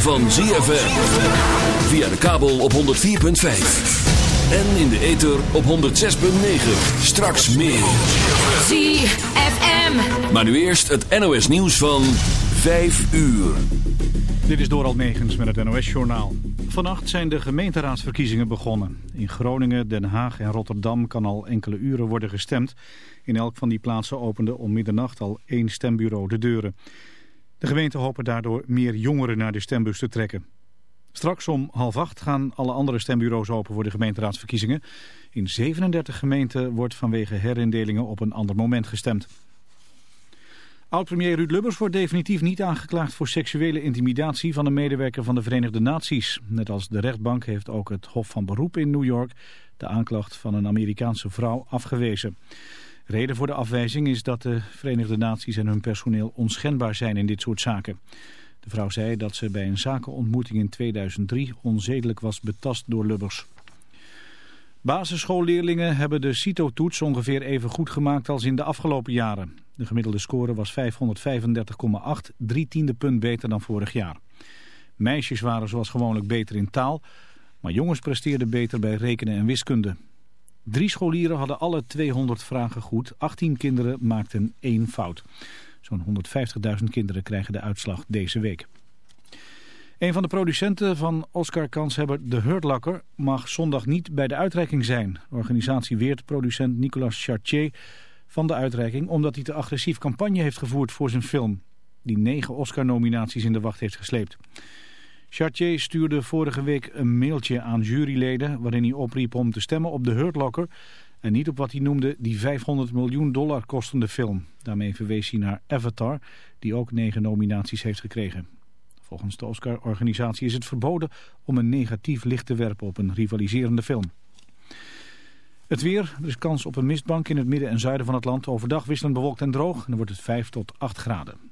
van ZFM. Via de kabel op 104.5. En in de ether op 106.9. Straks meer. ZFM. Maar nu eerst het NOS nieuws van 5 uur. Dit is Doral Megens met het NOS-journaal. Vannacht zijn de gemeenteraadsverkiezingen begonnen. In Groningen, Den Haag en Rotterdam kan al enkele uren worden gestemd. In elk van die plaatsen opende om middernacht al één stembureau de deuren. De gemeenten hopen daardoor meer jongeren naar de stembus te trekken. Straks om half acht gaan alle andere stembureaus open voor de gemeenteraadsverkiezingen. In 37 gemeenten wordt vanwege herindelingen op een ander moment gestemd. Oud-premier Ruud Lubbers wordt definitief niet aangeklaagd voor seksuele intimidatie van een medewerker van de Verenigde Naties. Net als de rechtbank heeft ook het Hof van Beroep in New York de aanklacht van een Amerikaanse vrouw afgewezen. Reden voor de afwijzing is dat de Verenigde Naties en hun personeel onschendbaar zijn in dit soort zaken. De vrouw zei dat ze bij een zakenontmoeting in 2003 onzedelijk was betast door Lubbers. Basisschoolleerlingen hebben de CITO-toets ongeveer even goed gemaakt als in de afgelopen jaren. De gemiddelde score was 535,8, drie tiende punt beter dan vorig jaar. Meisjes waren zoals gewoonlijk beter in taal, maar jongens presteerden beter bij rekenen en wiskunde. Drie scholieren hadden alle 200 vragen goed. 18 kinderen maakten één fout. Zo'n 150.000 kinderen krijgen de uitslag deze week. Een van de producenten van Oscar-kanshebber De Hurtlakker mag zondag niet bij de uitreiking zijn. De organisatie weert producent Nicolas Chartier van de uitreiking omdat hij te agressief campagne heeft gevoerd voor zijn film. Die negen Oscar-nominaties in de wacht heeft gesleept. Chartier stuurde vorige week een mailtje aan juryleden waarin hij opriep om te stemmen op de Hurt Locker en niet op wat hij noemde die 500 miljoen dollar kostende film. Daarmee verwees hij naar Avatar, die ook negen nominaties heeft gekregen. Volgens de Oscar-organisatie is het verboden om een negatief licht te werpen op een rivaliserende film. Het weer, er is kans op een mistbank in het midden en zuiden van het land. Overdag wisselend bewolkt en droog en dan wordt het 5 tot 8 graden.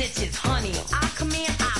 stitches, honey. I come in, I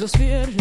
los viernes.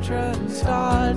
veteran star